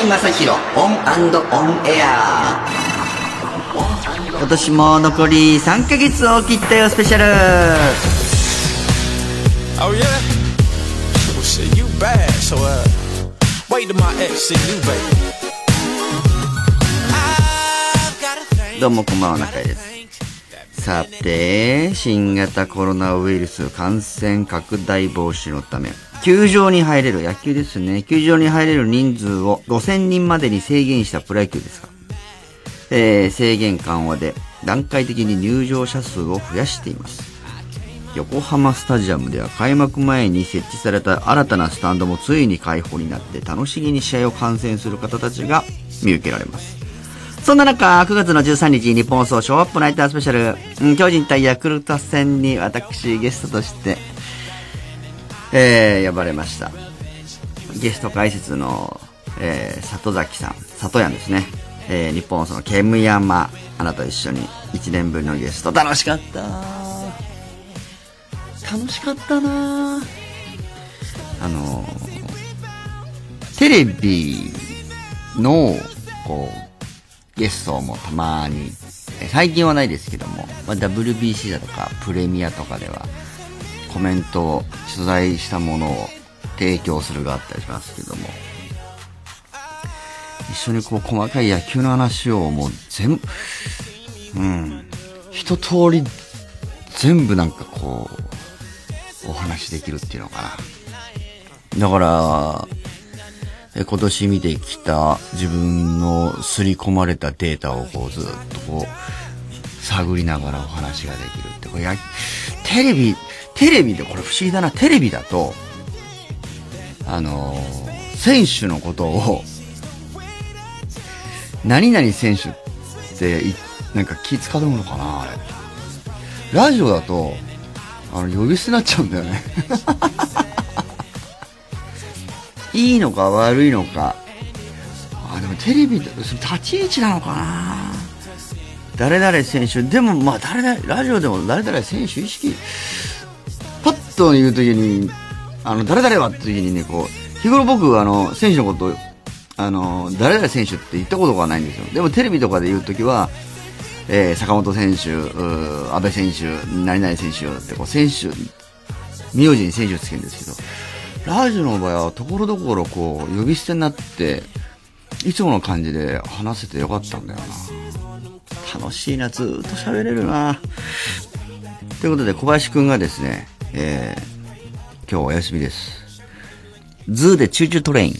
居正広 ON and ON AIR 今年も残り3ヶ月を切ったよスペシャル Oh yeah? Well shit, you bad, so uh wait till my ex see you, baby. どうもこんばんは中居ですさて新型コロナウイルス感染拡大防止のため球場に入れる野球ですね。球場に入れる人数を5000人までに制限したプロ野球ですが、えー制限緩和で段階的に入場者数を増やしています。横浜スタジアムでは開幕前に設置された新たなスタンドもついに開放になって楽しげに試合を観戦する方たちが見受けられます。そんな中、9月の13日、日本放送ショーアップナイタースペシャル、巨人対ヤクルト戦に私、ゲストとして、えー、呼ばれました。ゲスト解説の、えー、里崎さん、里山ですね。えー、日本放送の煙山アナと一緒に1年ぶりのゲスト、楽しかった楽しかったなあのーテレビの、こう、ゲストもたまに、え最近はないですけども、まあ、WBC だとかプレミアとかではコメントを取材したものを提供するがあったりしますけども、一緒にこう細かい野球の話をもう全部、うん、一通り全部なんかこう、お話できるっていうのかな。だから、今年見てきた自分の刷り込まれたデータをこうずっとこう探りながらお話ができるってこれやテレビテレビでこれ不思議だなテレビだとあのー選手のことを何々選手ってなんか気使うのかなあれ。ラジオだとあの呼び捨てになっちゃうんだよね。いいのか悪いのか。あ、でもテレビ、立ち位置なのかな。誰々選手、でもまあ誰々、ラジオでも誰々選手意識、パッと言うときに、あの、誰々はって時にね、こう、日頃僕、あの、選手のこと、あの、誰々選手って言ったことがないんですよ。でもテレビとかで言うときは、えー坂本選手、安倍選手、何々選手って、こう、選手、名字に選手つけるんですけど、ラージオの場合はところどころこう呼び捨てになっていつもの感じで話せてよかったんだよな。楽しいな。ずっと喋れるな。ということで小林くんがですね、えー、今日お休みです。 ZOO で Choo Choo TRAIN。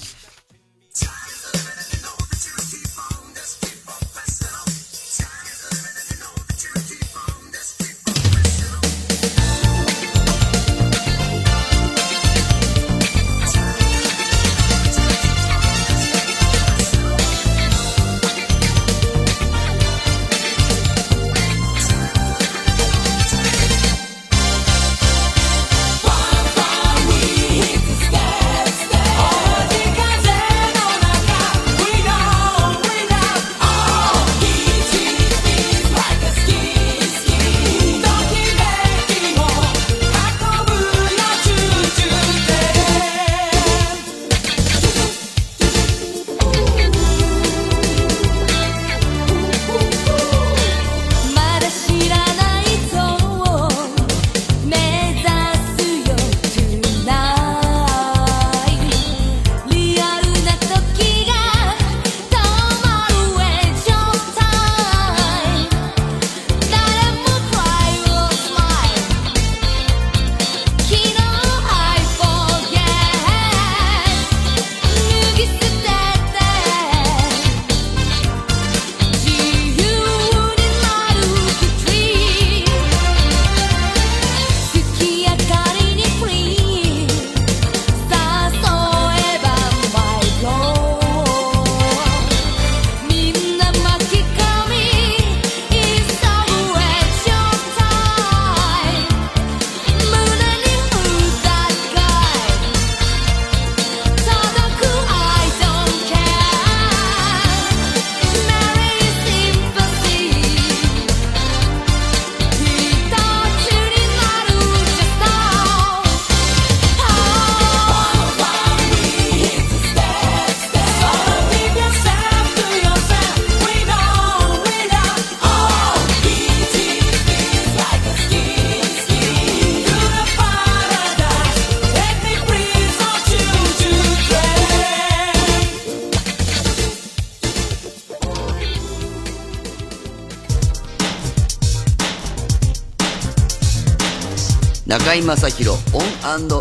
中居正広 ON and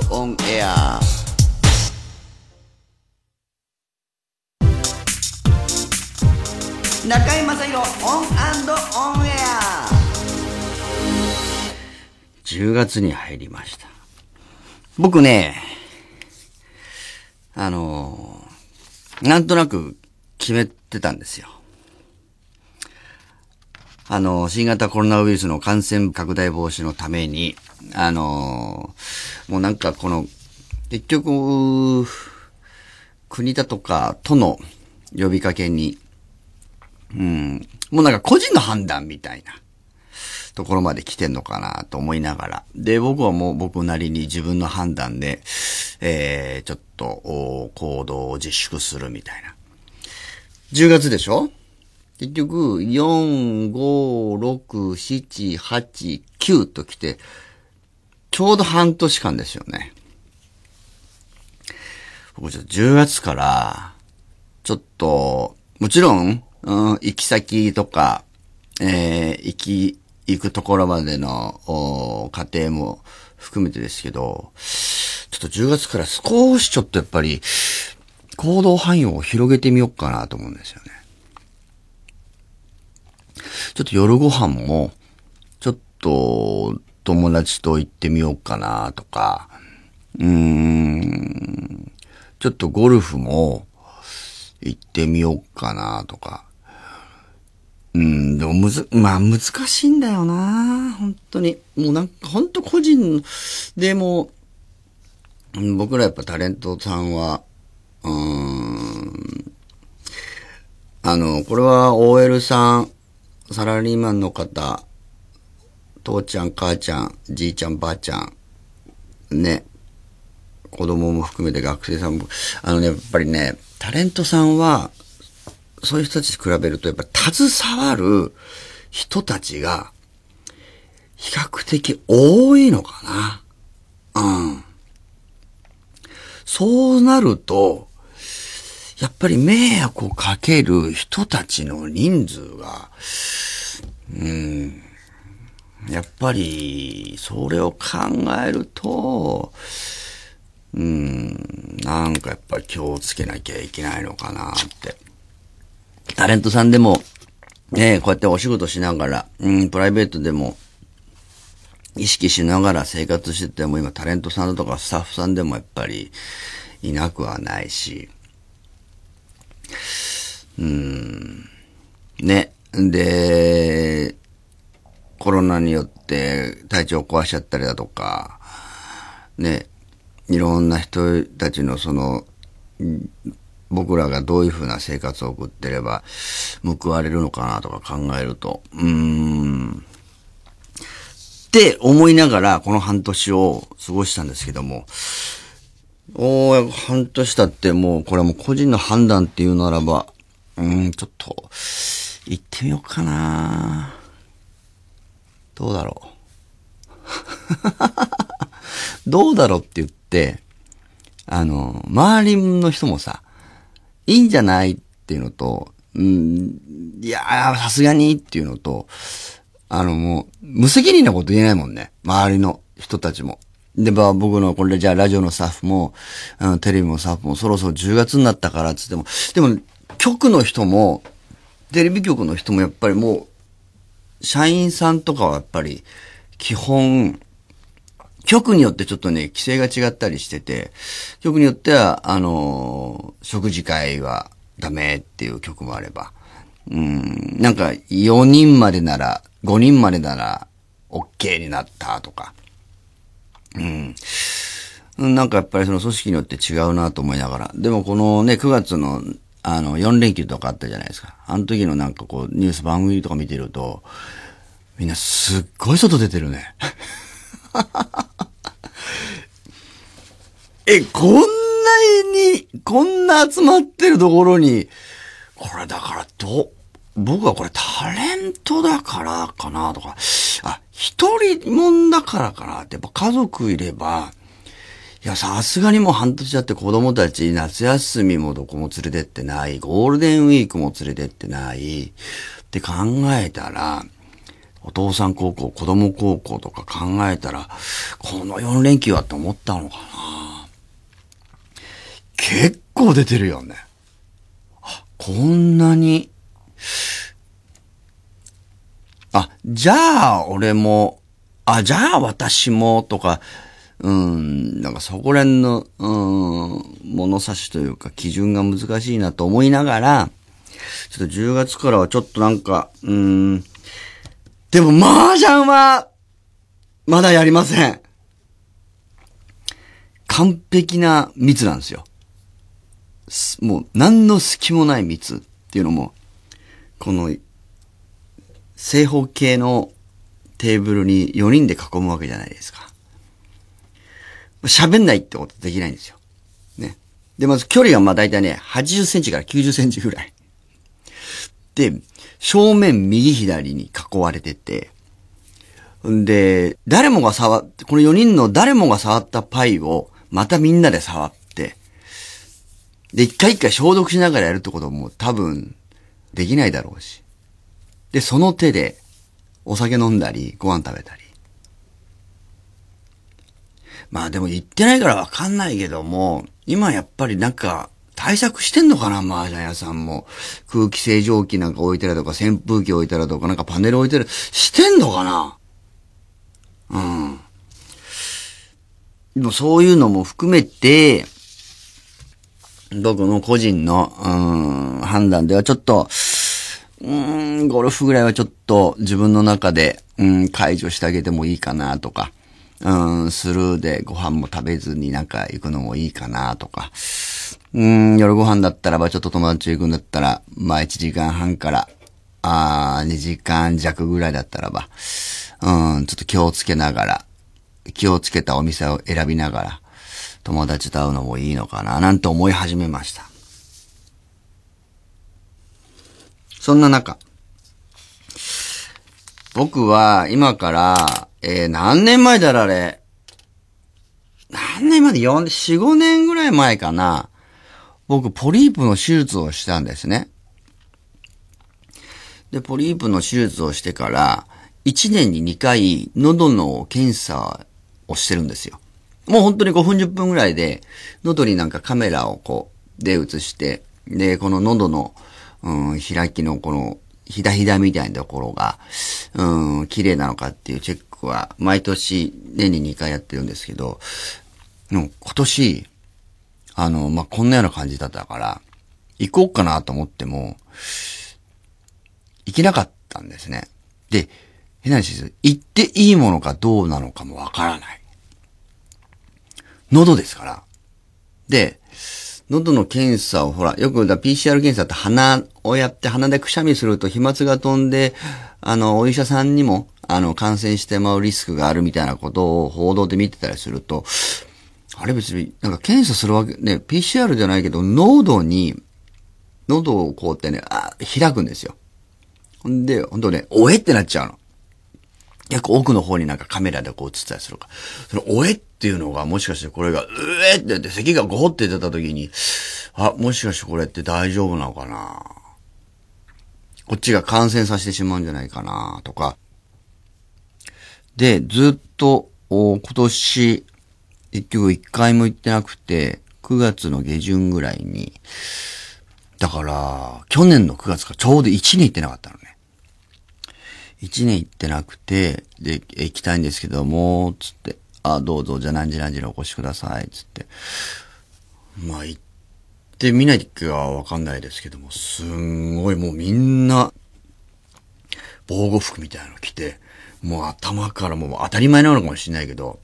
ON AIR。中居正広 ON and ON AIR。10月に入りました。僕ねあのなんとなく決めてたんですよあの、新型コロナウイルスの感染拡大防止のために、あの、もうなんかこの、結局、国だとか都の呼びかけに、うん、もうなんか個人の判断みたいなところまで来てんのかなと思いながら。で、僕はもう僕なりに自分の判断で、えー、ちょっと、行動を自粛するみたいな。10月でしょ？結局、4、5、6、7、8、9と来て、ちょうど半年間ですよね。僕ちょっと10月から、ちょっと、もちろん、うん、行き先とか、えー、行き、行くところまでの、お過程も含めてですけど、ちょっと10月から少しちょっとやっぱり、行動範囲を広げてみようかなと思うんですよね。ちょっと夜ご飯も、ちょっと友達と行ってみようかなとか、うーん、ちょっとゴルフも行ってみようかなとか。うん、でもむず、まあ難しいんだよな本当に。もうなんか本当個人でも、僕らやっぱタレントさんは、うーん、あの、これは OL さん、サラリーマンの方、父ちゃん、母ちゃん、じいちゃん、ばあちゃん、ね、子供も含めて学生さんも、あのね、やっぱりね、タレントさんは、そういう人たちに比べると、やっぱ携わる人たちが、比較的多いのかな。うん。そうなると、やっぱり迷惑をかける人たちの人数が、うん、やっぱり、それを考えると、うん、なんかやっぱり気をつけなきゃいけないのかなって。タレントさんでも、ねこうやってお仕事しながら、うん、プライベートでも、意識しながら生活してても、今タレントさんとかスタッフさんでもやっぱりいなくはないし、うん、ね。で、コロナによって体調を壊しちゃったりだとか、ね、いろんな人たちのその、僕らがどういうふうな生活を送ってれば報われるのかなとか考えると、うーん、って思いながらこの半年を過ごしたんですけども、おー、半年経ってもうこれはもう個人の判断っていうならば、うん、ちょっと、行ってみようかなどうだろう。どうだろうって言って、あの、周りの人もさ、いいんじゃないっていうのと、うん、いやー、さすがにっていうのと、あのもう、無責任なこと言えないもんね。周りの人たちも。で、まあ僕のこれじゃあラジオのスタッフも、あのテレビのスタッフもそろそろ10月になったからっつっても、でも、局の人も、テレビ局の人もやっぱりもう、社員さんとかはやっぱり、基本、局によってちょっとね、規制が違ったりしてて、局によっては、あのー食事会はダメっていう局もあれば、うん、なんか4人までなら、5人までなら、OK になったとか、うん。なんかやっぱりその組織によって違うなと思いながら。でもこのね、9月の、あの、4連休とかあったじゃないですか。あの時のなんかこう、ニュース番組とか見てると、みんなすっごい外出てるね。え、こんなに、こんな集まってるところに、これだからど、僕はこれタレントだからかなとか、あ、一人もんだからかなって、やっぱ家族いれば、いや、さすがにもう半年だって子供たち夏休みもどこも連れてってない、ゴールデンウィークも連れてってないって考えたら、お父さん高校、子供高校とか考えたら、この4連休はって思ったのかな結構出てるよね。こんなに。あ、じゃあ俺も、あ、じゃあ私もとか、うん、なんかそこら辺の、うん、物差しというか基準が難しいなと思いながら、ちょっと10月からはちょっとなんか、うん、でも麻雀は、まだやりません。完璧な蜜なんですよ。もう何の隙もない蜜っていうのも、この、正方形のテーブルに4人で囲むわけじゃないですか。喋んないってことできないんですよ。ね。で、まず距離がまあ大体ね、80センチから90センチぐらい。で、正面右左に囲われてて、んで、誰もが触って、この4人の誰もが触ったパイをまたみんなで触って、で、一回一回消毒しながらやるってことも多分できないだろうし。で、その手でお酒飲んだり、ご飯食べたり。まあでも言ってないからわかんないけども、今やっぱりなんか対策してんのかな、麻雀屋さんも。空気清浄機なんか置いてらとか、扇風機置いてらとか、なんかパネル置いてる。してんのかなうん。でもそういうのも含めて、僕の個人の、うん、判断ではちょっと、うん、ゴルフぐらいはちょっと自分の中で、うん、解除してあげてもいいかなとか、うん、スルーでご飯も食べずになんか行くのもいいかなとか、うん、夜ご飯だったらばちょっと友達行くんだったら、まあ1時間半から、あ2時間弱ぐらいだったらば、うん、ちょっと気をつけながら、気をつけたお店を選びながら、友達と会うのもいいのかな、なんて思い始めました。そんな中、僕は今から、えー何年前だろあれ。何年まで ?4、4、5年ぐらい前かな。僕、ポリープの手術をしたんですね。で、ポリープの手術をしてから、1年に2回、喉の検査をしてるんですよ。もう本当に5分10分ぐらいで、喉になんかカメラをこう、で映して、で、この喉の、うん、開きのこの、ひだひだみたいなところが、うん、綺麗なのかっていうチェックは、毎年、年に2回やってるんですけど、でも今年、あの、まあ、こんなような感じだったから、行こうかなと思っても、行けなかったんですね。で、変な話です。行っていいものかどうなのかもわからない。喉ですから。で、喉の検査を、ほら、よくだ PCR 検査って鼻をやって鼻でくしゃみすると飛沫が飛んで、あの、お医者さんにも、あの、感染してまうリスクがあるみたいなことを報道で見てたりすると、あれ別に、なんか検査するわけ、ね、PCR じゃないけど、喉に、喉をこうってね、あ、開くんですよ。ほんで、ほんとね、おえってなっちゃうの。結構奥の方になんかカメラでこう映ったりするか。その、おえっっていうのが、もしかしてこれが、うえって言って、咳がゴホって出た時に、あ、もしかしてこれって大丈夫なのかな？こっちが感染させてしまうんじゃないかなとか。で、ずっと、お今年、結局一回も行ってなくて、9月の下旬ぐらいに、だから、去年の9月かちょうど1年行ってなかったのね。1年行ってなくて、で、行きたいんですけども、つって、あ、どうぞ、じゃあ何時何時にお越しください、つって。まあ、行ってみないかわかんないですけども、すんごいもうみんな、防護服みたいなの着て、もう頭からもう当たり前なのかもしれないけど、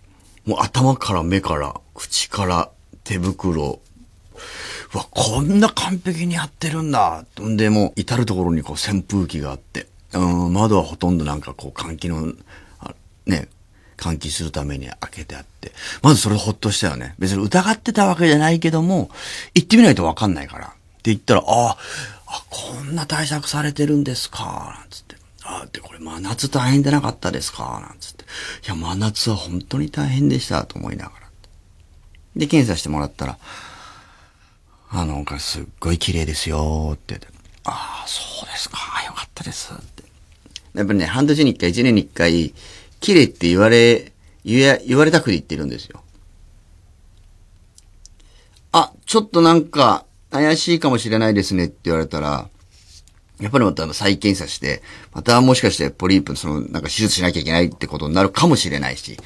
もう頭から目から口から手袋、うわ、こんな完璧にやってるんだ。んで、もう至るところにこう扇風機があって、うん、窓はほとんどなんかこう換気の、ね、換気するために開けてあって、まずそれほっとしたよね。別に疑ってたわけじゃないけども、行ってみないとわかんないから。って言ったら、ああ、こんな対策されてるんですか、なんつって。ああ、で、これ真夏大変でなかったですか、なんつって。いや、真夏は本当に大変でした、と思いながら。で、検査してもらったら、あの、すっごい綺麗ですよってって。ああ、そうですか。よかったです。って。やっぱりね、半年に一回、一年に一回、綺麗って言われ、言え、言われたくて言ってるんですよ。あ、ちょっとなんか、怪しいかもしれないですねって言われたら、やっぱりまた再検査して、またもしかしてポリープ、その、なんか手術しなきゃいけないってことになるかもしれないし。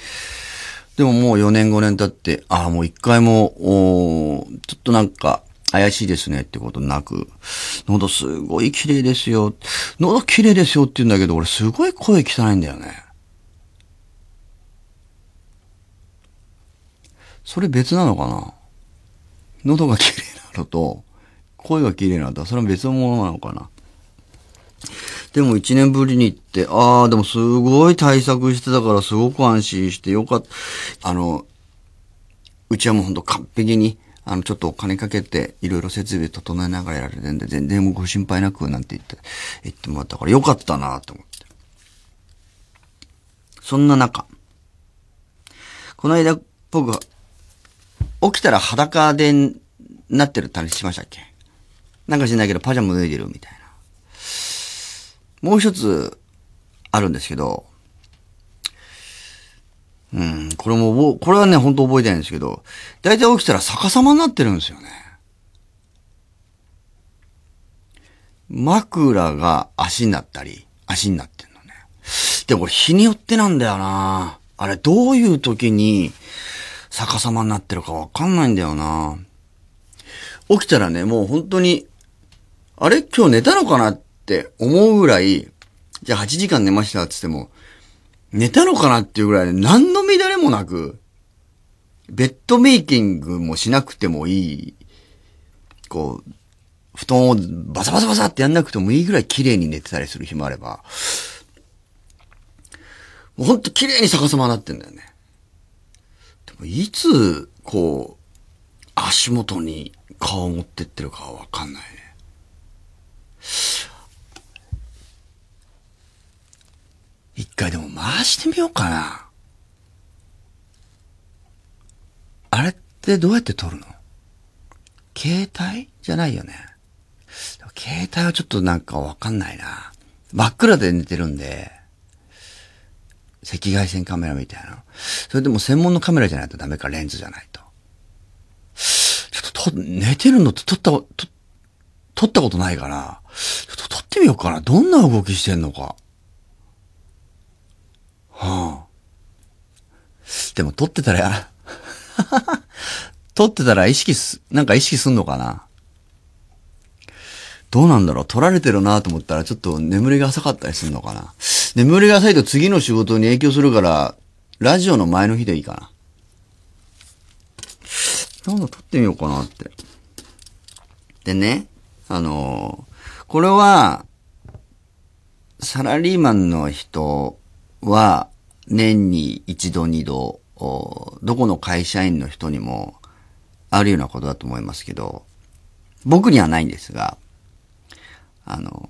でももう4年5年経って、ああ、もう一回も、おちょっとなんか、怪しいですねってことなく、喉すごい綺麗ですよ。喉綺麗ですよって言うんだけど、俺すごい声汚いんだよね。それ別なのかな？喉が綺麗なのと、声が綺麗なのと、それは別のものなのかな？でも一年ぶりに行って、ああ、でもすごい対策してたからすごく安心してよかった。あの、うちはもうほんと完璧に、あの、ちょっとお金かけて、いろいろ設備整えながらやられてんで、全然もうご心配なく、なんて言って、言ってもらったからよかったなと思って。そんな中、この間、僕、起きたら裸でなってるって話しましたっけ？なんか知んないけど、パジャマ脱いでるみたいな。もう一つ、あるんですけど、うん、これも、これはね、本当覚えてないんですけど、だいたい起きたら逆さまになってるんですよね。枕が足になったり、足になってんのね。でもこれ日によってなんだよなあれ、どういう時に逆さまになってるかわかんないんだよな起きたらね、もう本当に、あれ？今日寝たのかなって思うぐらい、じゃあ8時間寝ましたって言っても、寝たのかなっていうぐらいで何の乱れもなく、ベッドメイキングもしなくてもいい、こう、布団をバサバサバサってやんなくてもいいぐらい綺麗に寝てたりする日もあれば、もうほんと綺麗に逆さまになってんだよね。いつ、こう、足元に顔を持ってってるかはわかんないね。一回でも回してみようかな。あれってどうやって撮るの？携帯？じゃないよね。携帯はちょっとなんかわかんないな。真っ暗で寝てるんで、赤外線カメラみたいな。それでも専門のカメラじゃないとダメか、レンズじゃないと。ちょっとと、寝てるのって撮った、と撮ったことないから、ちょっと撮ってみようかな。どんな動きしてんのか。はあ。でも撮ってたら、撮ってたら意識す、なんか意識すんのかなどうなんだろう？撮られてるなと思ったらちょっと眠りが浅かったりするのかな？眠りが浅いと次の仕事に影響するから、ラジオの前の日でいいかな？なんだ撮ってみようかなって。でね、あのーこれは、サラリーマンの人は、年に一度二度、どこの会社員の人にもあるようなことだと思いますけど、僕にはないんですが、あの、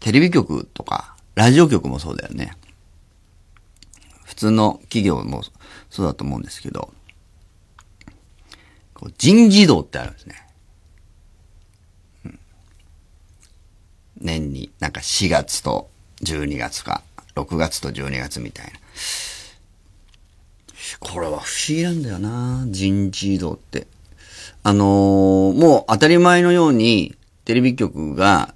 テレビ局とか、ラジオ局もそうだよね。普通の企業もそうだと思うんですけど、こう人事異動ってあるんですね。うん年になんか4月と12月か、6月と12月みたいな。これは不思議なんだよな人事異動って。あのーもう当たり前のように、テレビ局が、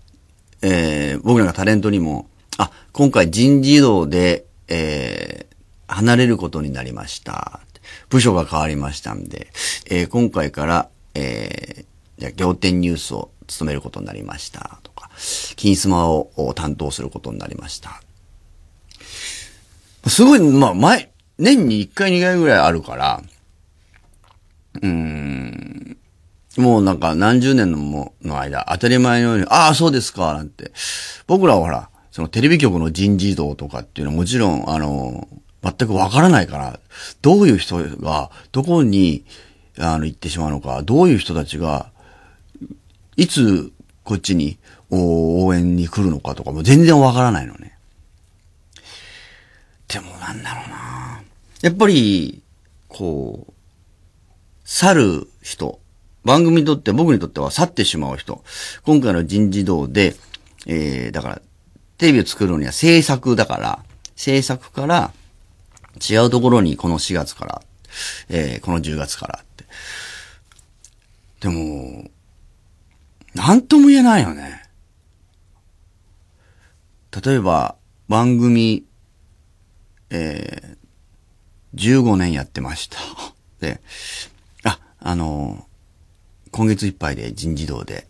えー僕らがタレントにも、あ、今回人事異動で、えー離れることになりました。部署が変わりましたんで、えー今回から、えーじゃ仰天ニュースを務めることになりました。とか、金スマを担当することになりました。すごい、まあ、前、年に1回2回ぐらいあるから、うーん、もうなんか何十年のもの間、当たり前のように、ああ、そうですか、なんて。僕らはほら、そのテレビ局の人事異動とかっていうのはもちろん、あの、全くわからないから、どういう人が、どこに、あの、行ってしまうのか、どういう人たちが、いつ、こっちに、お応援に来るのかとかも全然わからないのね。でもなんだろうなやっぱり、こう、去る人、番組にとって、僕にとっては去ってしまう人。今回の人事異動で、えー、だから、テレビを作るには制作だから、制作から違うところにこの4月から、えーこの10月からって。でも、なんとも言えないよね。例えば、番組、えー、15年やってました。で、あ、あの今月いっぱいで人事動で。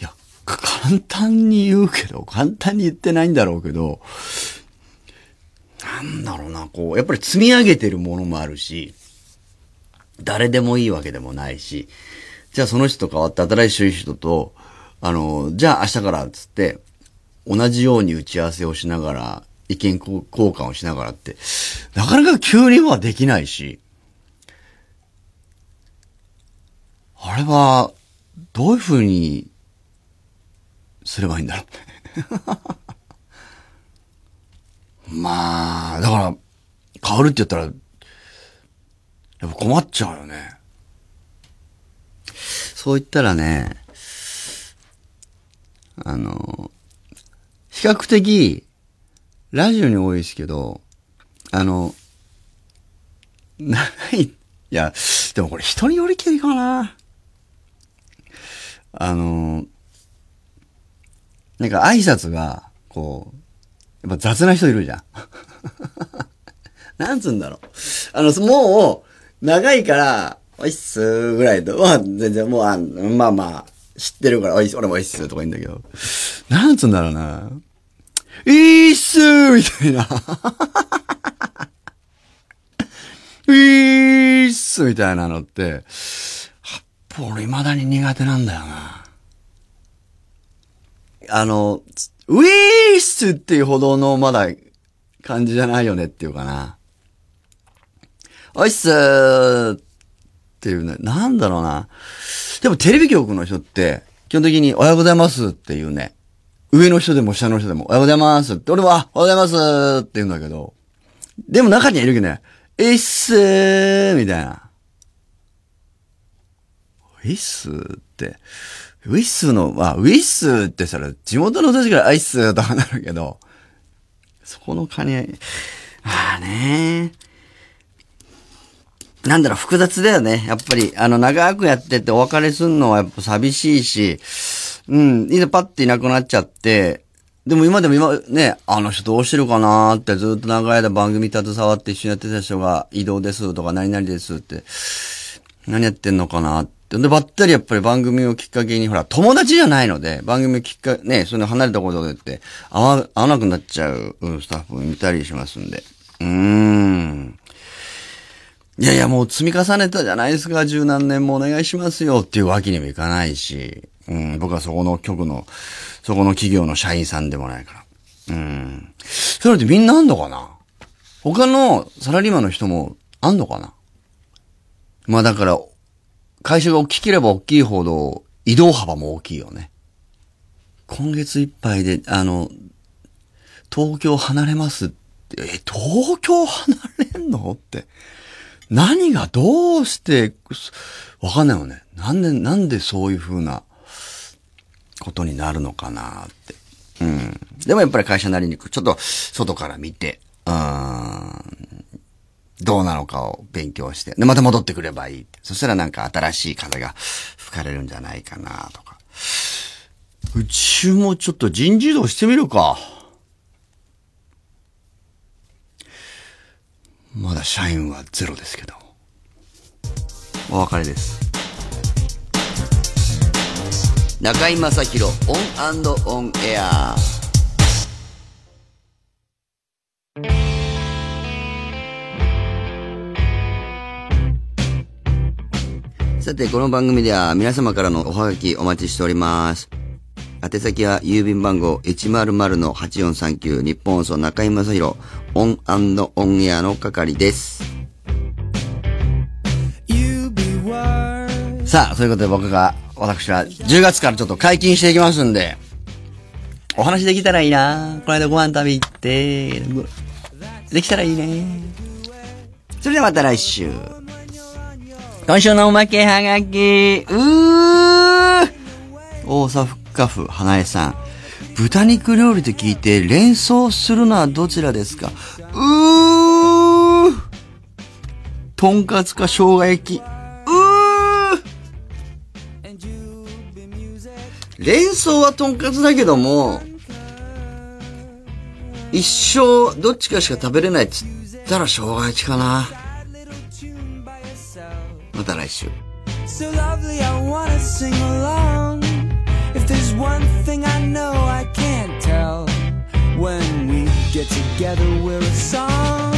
いや、簡単に言うけど、簡単に言ってないんだろうけど、なんだろうな、こう、やっぱり積み上げてるものもあるし、誰でもいいわけでもないし、じゃあその人と変わって新しい人と、あの、じゃあ明日からっつって、同じように打ち合わせをしながら、意見交換をしながらって、なかなか急にはできないし、れは、どういう風にすればいいんだろう。まあ、だから、変わるって言ったら、やっぱ困っちゃうよね。そう言ったらね、あの、比較的、ラジオに多いですけど、あの、長い、いや、でもこれ人によりけりかな。あの、なんか挨拶が、こう、やっぱ雑な人いるじゃん。なんつうんだろう。あの、もう、長いから、おいっすーぐらいと、まあ、全然もう、あまあまあ、知ってるから、おいっす、俺もおいっすとか言うんだけど、なんつうんだろうな。いいっすーみたいな。いいっすみたいなのって、はっぱ俺未だに苦手なんだよな。あの、ウィースっていうほどのまだ感じじゃないよねっていうかな。おいっすーっていうね、なんだろうな。でもテレビ局の人って、基本的におはようございますっていうね。上の人でも下の人でもおはようございますって、俺はおはようございますって言うんだけど、でも中にはいるけどね、えいっすーみたいな。ウィッスーって、ウィッスーの、まあ、ウィッスーってさ、地元の人たちからアイスーとかなるけど、そこの兼ね合い、まあねなんだろう、複雑だよね。やっぱり、あの、長くやっててお別れすんのはやっぱ寂しいし、うん、いざパッていなくなっちゃって、でも今でも今、ね、あの人どうしてるかなーってずっと長い間番組携わって一緒にやってた人が移動ですとか何々ですって、何やってんのかなって。で、ばったりやっぱり番組をきっかけに、ほら、友達じゃないので、番組きっかけ、ね、その離れたことでって、会わ、会わなくなっちゃううんスタッフもいたりしますんで。うーん。いやいや、もう積み重ねたじゃないですか、十何年もお願いしますよっていうわけにもいかないし、うん、僕はそこの局の、そこの企業の社員さんでもないから。うん。それってみんなあんのかな？他のサラリーマンの人もあんのかな？まあだから、会社が大きければ大きいほど移動幅も大きいよね。今月いっぱいで、あの、東京離れますって、え、東京離れんの？って。何がどうして、わかんないよね。なんで、なんでそういう風なことになるのかなって。うん。でもやっぱり会社なりにく、ちょっと外から見て、うん、どうなのかを勉強して、で、また戻ってくればいいって。そしたらなんか新しい風が吹かれるんじゃないかなとか。うちもちょっと人事異動してみるか。まだ社員はゼロですけど。お別れです。中居正広オンオンエアさて、この番組では皆様からのおはがきお待ちしております。宛先は郵便番号100-8439ニッポン放送中居正広 ON & ON AIR の係です。さあ、そういうことで僕が、私は10月からちょっと解禁していきますんで、お話できたらいいなこの間ご飯食べ行って、できたらいいねそれではまた来週。今週のおまけはがき、うー大阪府花江さん。豚肉料理と聞いて連想するのはどちらですか？うーとんかつか生姜焼き。うー連想はとんかつだけども、一生どっちかしか食べれないっつったら生姜焼きかな。また来週。 so lovely I wanna sing along. If there's one thing I know I can't tell, when we get together we're a song.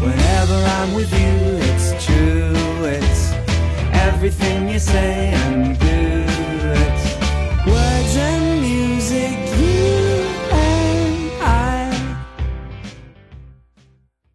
Whenever I'm with you, it's true, it's everything you say